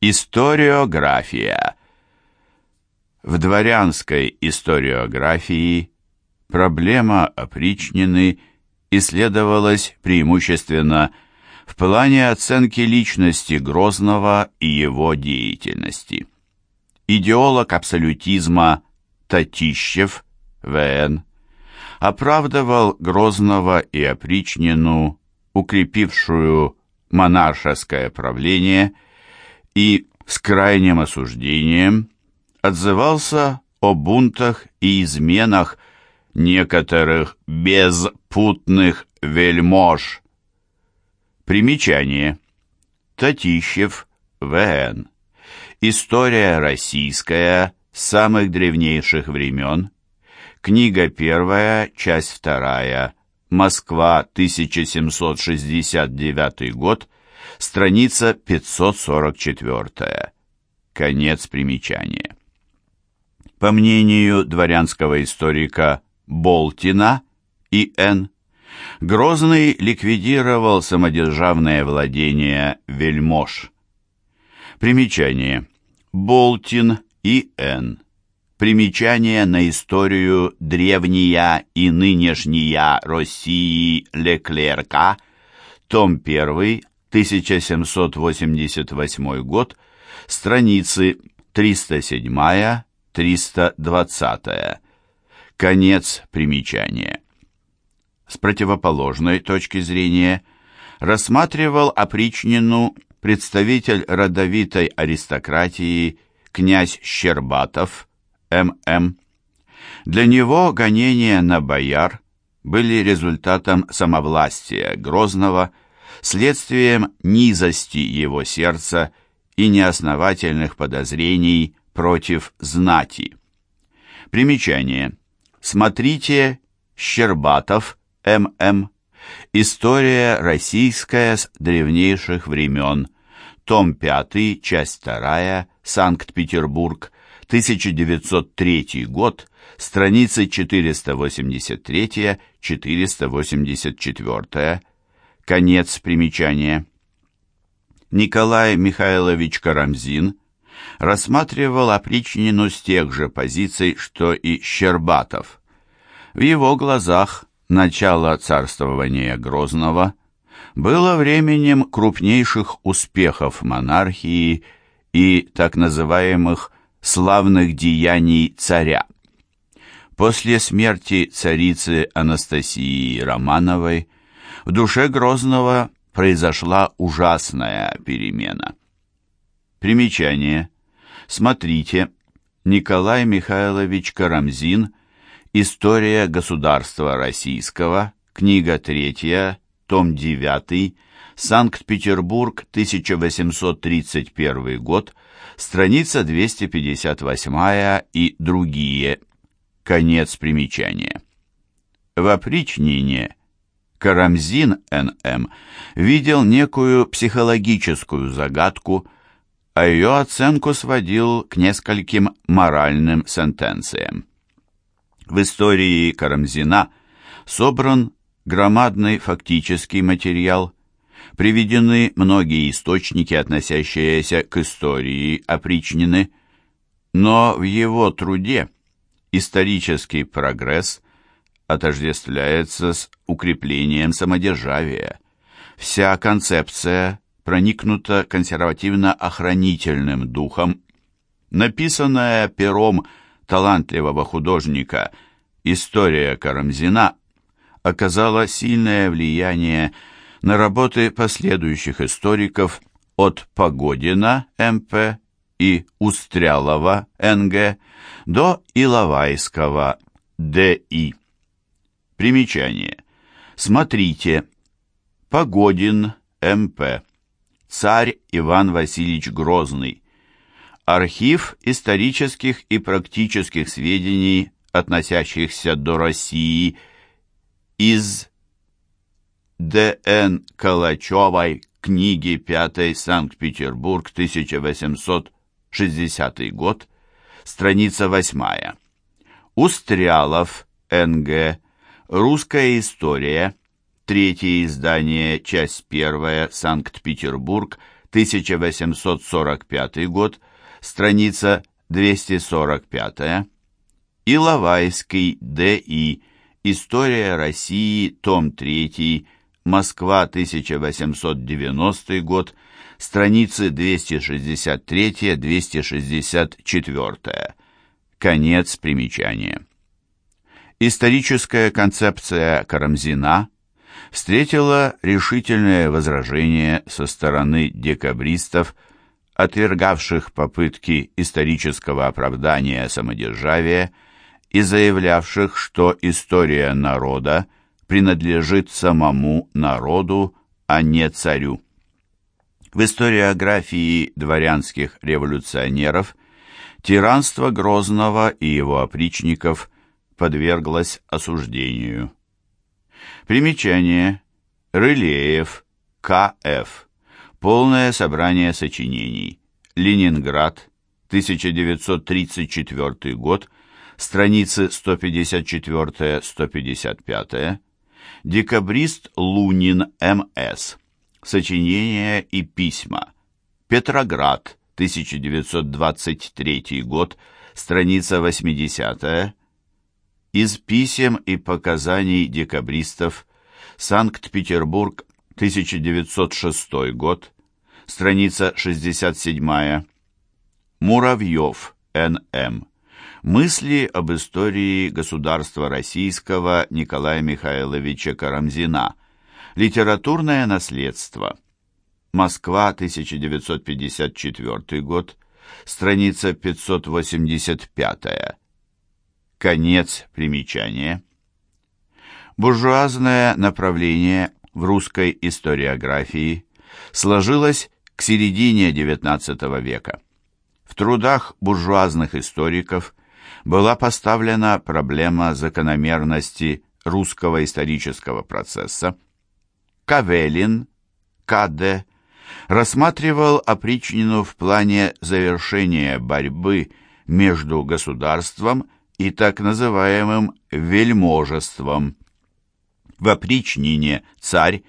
Историография. В дворянской историографии проблема опричнины исследовалась преимущественно в плане оценки личности Грозного и его деятельности. Идеолог абсолютизма Татищев, В.Н., оправдывал Грозного и опричнину, укрепившую монаршеское правление, и с крайним осуждением отзывался о бунтах и изменах некоторых безпутных вельмож. Примечание. Татищев, В.Н. История российская с самых древнейших времен. Книга первая, часть вторая. Москва, 1769 год. Страница 544. Конец примечания. По мнению дворянского историка Болтина и Н. Грозный ликвидировал самодержавное владение вельмож. Примечание. Болтин и Н. Примечание на историю древняя и нынешняя России Леклерка, том 1, 1788 год, страницы 307-320. Конец примечания. С противоположной точки зрения рассматривал опричнину представитель родовитой аристократии князь Щербатов, М.М. Для него гонения на бояр были результатом самовластия Грозного, следствием низости его сердца и неосновательных подозрений против знати. Примечание. Смотрите Щербатов, М.М. История российская с древнейших времен. Том 5, часть 2, Санкт-Петербург, 1903 год, страницы 483-484. Конец примечания. Николай Михайлович Карамзин рассматривал опричнину с тех же позиций, что и Щербатов. В его глазах начало царствования Грозного было временем крупнейших успехов монархии и так называемых славных деяний царя. После смерти царицы Анастасии Романовой в душе Грозного произошла ужасная перемена. Примечание. Смотрите. Николай Михайлович Карамзин. История государства российского. Книга третья. Том 9. Санкт-Петербург, 1831 год. Страница 258 и другие. Конец примечания. В опричнине Карамзин Н.М. видел некую психологическую загадку, а ее оценку сводил к нескольким моральным сентенциям. В истории Карамзина собран громадный фактический материал, приведены многие источники, относящиеся к истории опричнины, но в его труде исторический прогресс отождествляется с укреплением самодержавия. Вся концепция проникнута консервативно-охранительным духом, написанная пером талантливого художника «История Карамзина» оказала сильное влияние на работы последующих историков от Погодина М.П. и Устрялова Н.Г. до Иловайского Д.И. Примечание. Смотрите. Погодин М.П. Царь Иван Васильевич Грозный. Архив исторических и практических сведений, относящихся до России, изд. Н. Калачева, книги 5 Санкт-Петербург, 1860 год, страница 8. Устрялов, Н.Г. Русская история, третье издание, часть первая, Санкт-Петербург, 1845 год, страница 245, Иловайский, Д.И., История России, том 3, Москва, 1890 год, страницы 263-264. Конец примечания. Историческая концепция Карамзина встретила решительное возражение со стороны декабристов, отвергавших попытки исторического оправдания самодержавия и заявлявших, что история народа принадлежит самому народу, а не царю. В историографии дворянских революционеров тиранство Грозного и его опричников подверглось осуждению. Примечание. Рылеев, К.Ф. Полное собрание сочинений. Ленинград, 1934 год, страницы 154-155. Декабрист Лунин М.С. Сочинения и письма. Петроград, 1923 год, страница 80 Из писем и показаний декабристов. Санкт-Петербург, 1906 год, страница 67 Муравьев, Н.М. Мысли об истории государства российского Николая Михайловича Карамзина. Литературное наследство. Москва, 1954 год. Страница 585. Конец примечания. Буржуазное направление в русской историографии сложилось к середине XIX века. В трудах буржуазных историков была поставлена проблема закономерности русского исторического процесса. Кавелин, Каде, рассматривал опричнину в плане завершения борьбы между государством и так называемым вельможеством. В опричнине царь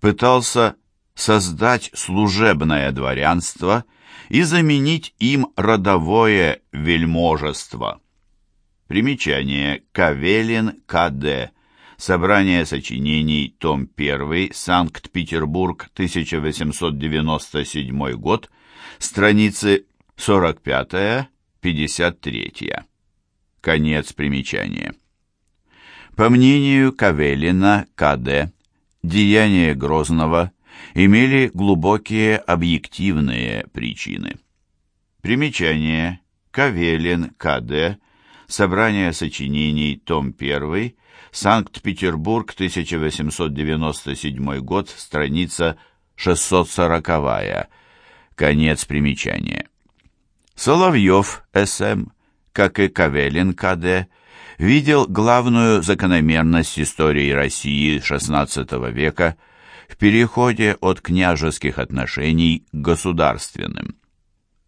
пытался создать служебное дворянство и заменить им родовое вельможество. Примечание. Кавелин К.Д. Собрание сочинений, том 1, Санкт-Петербург, 1897 год, страницы 45-53. Конец примечания. По мнению Кавелина К.Д., деяния Грозного имели глубокие объективные причины. Примечание. Кавелин К.Д. Собрание сочинений, том 1, Санкт-Петербург, 1897 год, страница 640. Конец примечания. Соловьев, С.М., как и Кавелин, К.Д., видел главную закономерность истории России XVI века в переходе от княжеских отношений к государственным.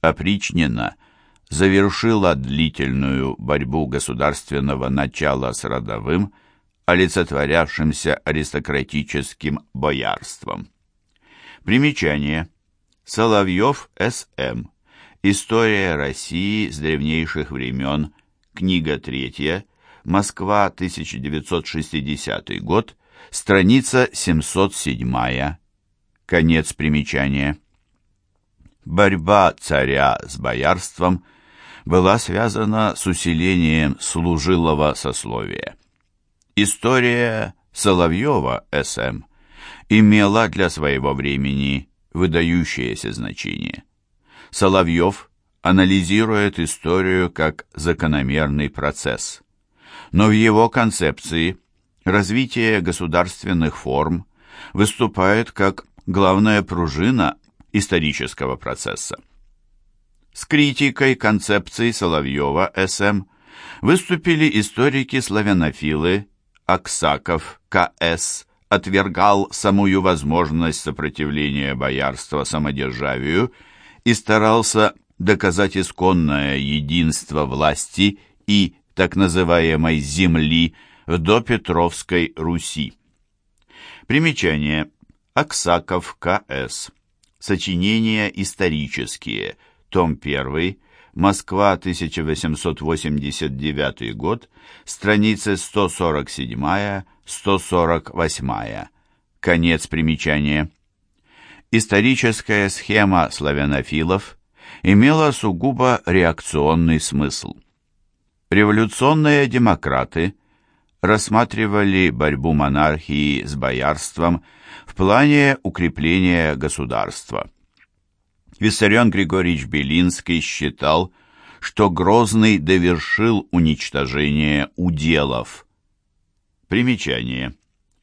Опричнина – завершила длительную борьбу государственного начала с родовым, олицетворявшимся аристократическим боярством. Примечание. Соловьев, С.М. История России с древнейших времен. Книга третья. Москва, 1960 год. Страница 707. Конец примечания. Борьба царя с боярством – была связана с усилением служилого сословия. История Соловьева С.М. имела для своего времени выдающееся значение. Соловьев анализирует историю как закономерный процесс. Но в его концепции развитие государственных форм выступает как главная пружина исторического процесса. С критикой концепции Соловьева СМ выступили историки-славянофилы Аксаков К.С., отвергал самую возможность сопротивления боярства самодержавию и старался доказать исконное единство власти и так называемой земли в допетровской Руси. Примечание. Аксаков К.С. Сочинения исторические. Том 1. Москва, 1889 год. Страницы 147-148. Конец примечания. Историческая схема славянофилов имела сугубо реакционный смысл. Революционные демократы рассматривали борьбу монархии с боярством в плане укрепления государства. Виссарион Григорьевич Белинский считал, что Грозный довершил уничтожение уделов. Примечание.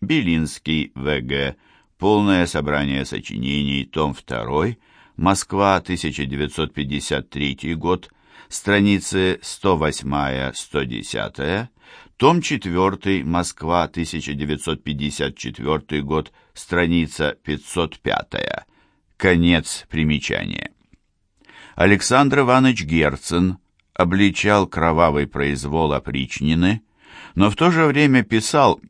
Белинский, В.Г. Полное собрание сочинений, том 2, Москва, 1953 год, страницы 108-110, том 4, Москва, 1954 год, страница 505. Конец примечания. Александр Иванович Герцен обличал кровавый произвол опричнины, но в то же время писал,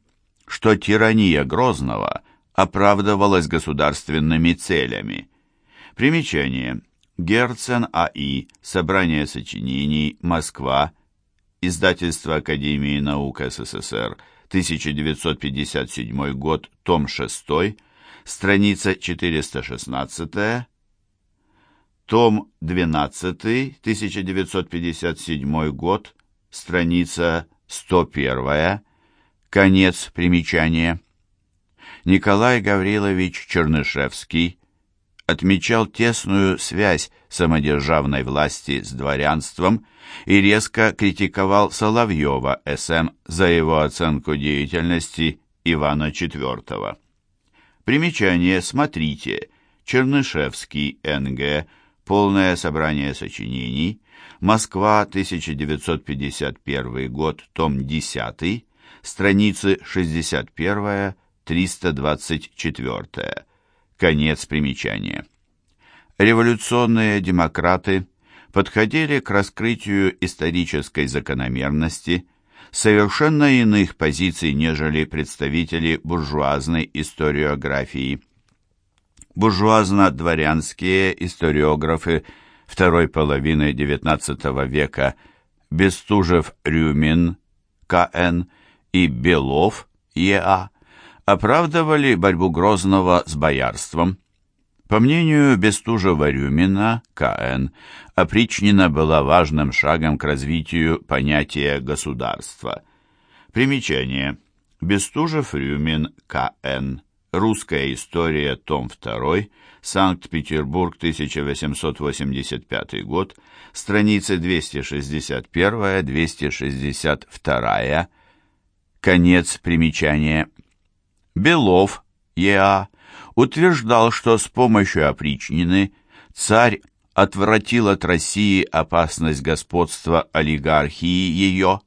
что тирания Грозного оправдывалась государственными целями. Примечание. Герцен А.И. Собрание сочинений. Москва. Издательство Академии наук СССР. 1957 год. Том 6. Страница 416. Том 12. 1957 год. Страница 101. Конец примечания. Николай Гаврилович Чернышевский отмечал тесную связь самодержавной власти с дворянством и резко критиковал Соловьева СМ за его оценку деятельности Ивана IV. Примечание «Смотрите» Чернышевский, Н.Г., Полное собрание сочинений, Москва, 1951 год, том 10, страницы 61-324. Конец примечания. Революционные демократы подходили к раскрытию исторической закономерности совершенно иных позиций, нежели представители буржуазной историографии. Буржуазно-дворянские историографы второй половины XIX века Бестужев-Рюмин, К.Н. и Белов, Е.А., оправдывали борьбу Грозного с боярством. По мнению Бестужева-Рюмина, К.Н., опричнина была важным шагом к развитию понятия государства. Примечание. Бестужев-Рюмин, К.Н. Русская история, том 2, Санкт-Петербург, 1885 год, страницы 261-262, конец примечания. Белов, Е.А., утверждал, что с помощью опричнины царь отвратил от России опасность господства олигархии ее,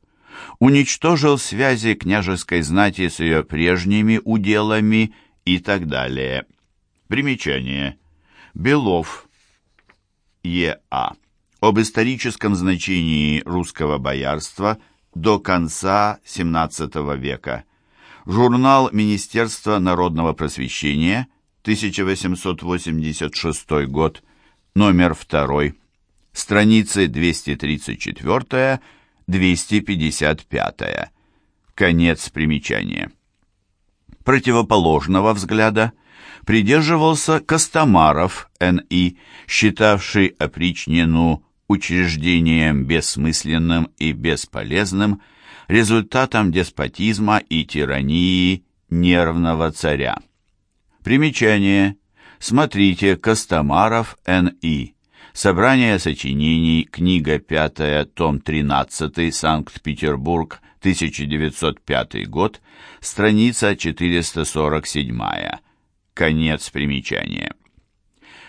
уничтожил связи княжеской знати с ее прежними уделами и так далее. Примечание. Белов, Е.А. Об историческом значении русского боярства до конца XVII века. Журнал Министерства народного просвещения, 1886 год, номер 2, страницы 234-255. Конец примечания. Противоположного взгляда придерживался Костомаров Н.И., считавший опричнину учреждением бессмысленным и бесполезным, результатом деспотизма и тирании нервного царя. Примечание. Смотрите Костомаров Н.И. Собрание сочинений, книга 5, том 13, Санкт-Петербург, 1905 год, страница 447. Конец примечания.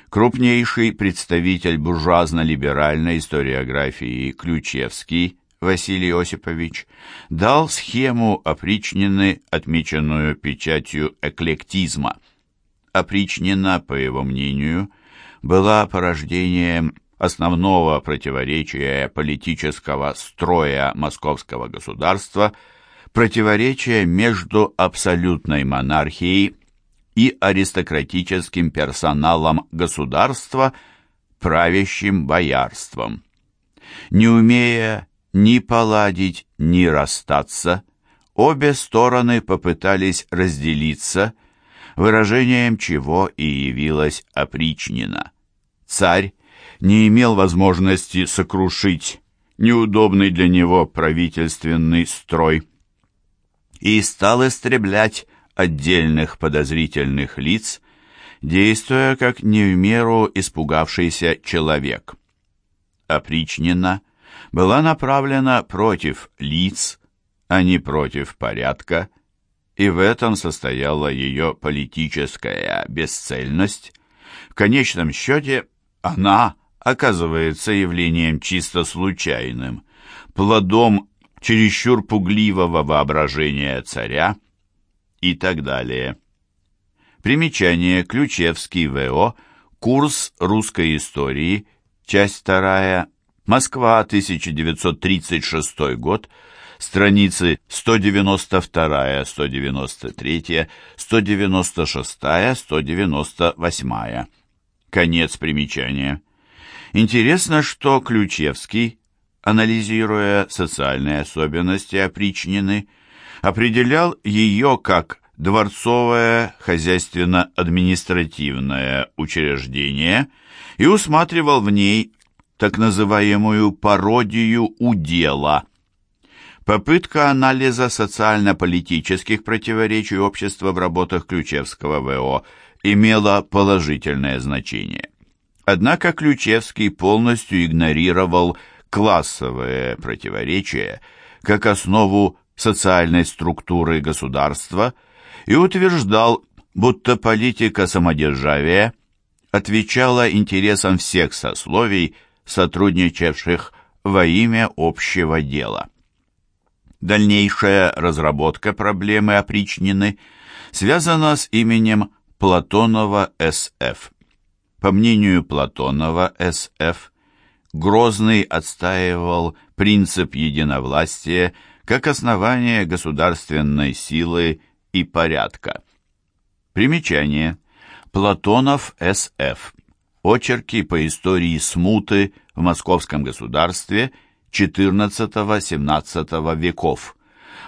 Крупнейший представитель буржуазно-либеральной историографии Ключевский Василий Осипович дал схему опричнины, отмеченную печатью эклектизма. Опричнина, по его мнению, была порождением основного противоречия политического строя московского государства, противоречия между абсолютной монархией и аристократическим персоналом государства, правящим боярством. Не умея ни поладить, ни расстаться, обе стороны попытались разделиться, выражением чего и явилась опричнина. Царь не имел возможности сокрушить неудобный для него правительственный строй и стал истреблять отдельных подозрительных лиц, действуя как не в меру испугавшийся человек. Опричнина была направлена против лиц, а не против порядка, и в этом состояла ее политическая бесцельность. В конечном счете она оказывается явлением чисто случайным, плодом чересчур пугливого воображения царя и так далее. Примечание Ключевский В.О. Курс русской истории, часть вторая, Москва, 1936 год, страницы 192, 193, 196, 198. Конец примечания. Интересно, что Ключевский, анализируя социальные особенности опричнины, определял ее как дворцовое хозяйственно-административное учреждение и усматривал в ней так называемую пародию удела. Попытка анализа социально-политических противоречий общества в работах Ключевского ВО имела положительное значение. Однако Ключевский полностью игнорировал классовые противоречия как основу социальной структуры государства и утверждал, будто политика самодержавия отвечала интересам всех сословий, сотрудничавших во имя общего дела. Дальнейшая разработка проблемы опричнины связана с именем Платонова С.Ф. По мнению Платонова С.Ф., Грозный отстаивал принцип единовластия как основание государственной силы и порядка. Примечание. Платонов С.Ф. Очерки по истории смуты в московском государстве XIV-XVII веков.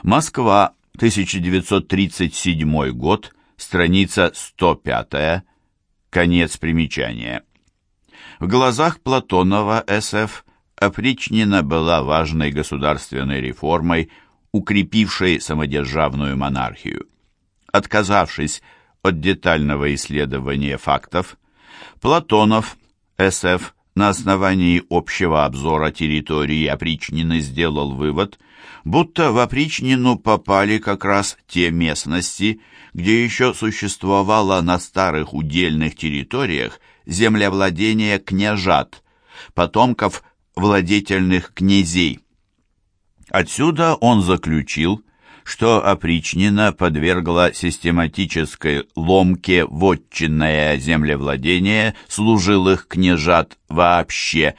Москва, 1937 год, страница 105, конец примечания. В глазах Платонова С.Ф. опричнина была важной государственной реформой, укрепившей самодержавную монархию. Отказавшись от детального исследования фактов, Платонов С.Ф. на основании общего обзора территории опричнины сделал вывод, будто в опричнину попали как раз те местности, где еще существовало на старых удельных территориях землевладение княжат, потомков владетельных князей. Отсюда он заключил, что опричнина подвергла систематической ломке вотчинное землевладение служилых княжат вообще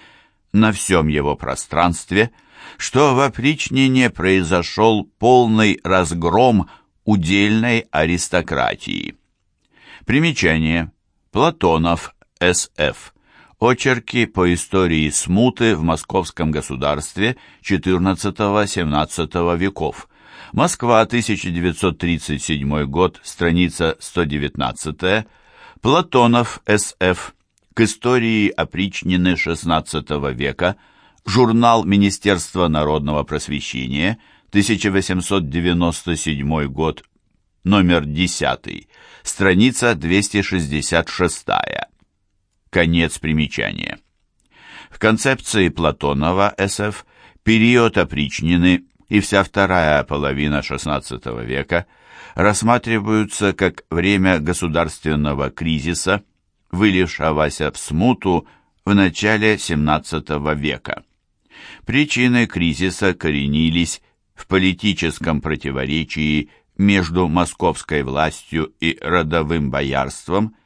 на всем его пространстве, что в опричнине произошел полный разгром удельной аристократии. Примечание. Платонов, С.Ф. Очерки по истории смуты в московском государстве XIV-XVII веков. Москва, 1937 год, страница 119. Платонов, С.Ф. К истории опричнины XVI века. Журнал Министерства народного просвещения, 1897 год, номер 10, страница 266. Конец примечания. В концепции Платонова СФ период опричнины и вся вторая половина XVI века рассматриваются как время государственного кризиса, вылившегося в смуту в начале XVII века. Причины кризиса коренились в политическом противоречии между московской властью и родовым боярством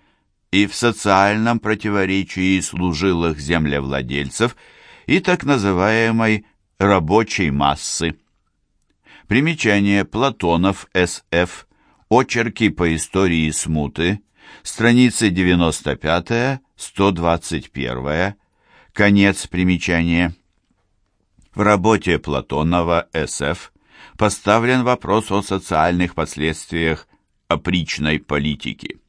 и в социальном противоречии служилых землевладельцев и так называемой рабочей массы. Примечание Платонов С.Ф. Очерки по истории смуты, страницы 95-121, конец примечания. В работе Платонова «СФ» поставлен вопрос о социальных последствиях опричной политики.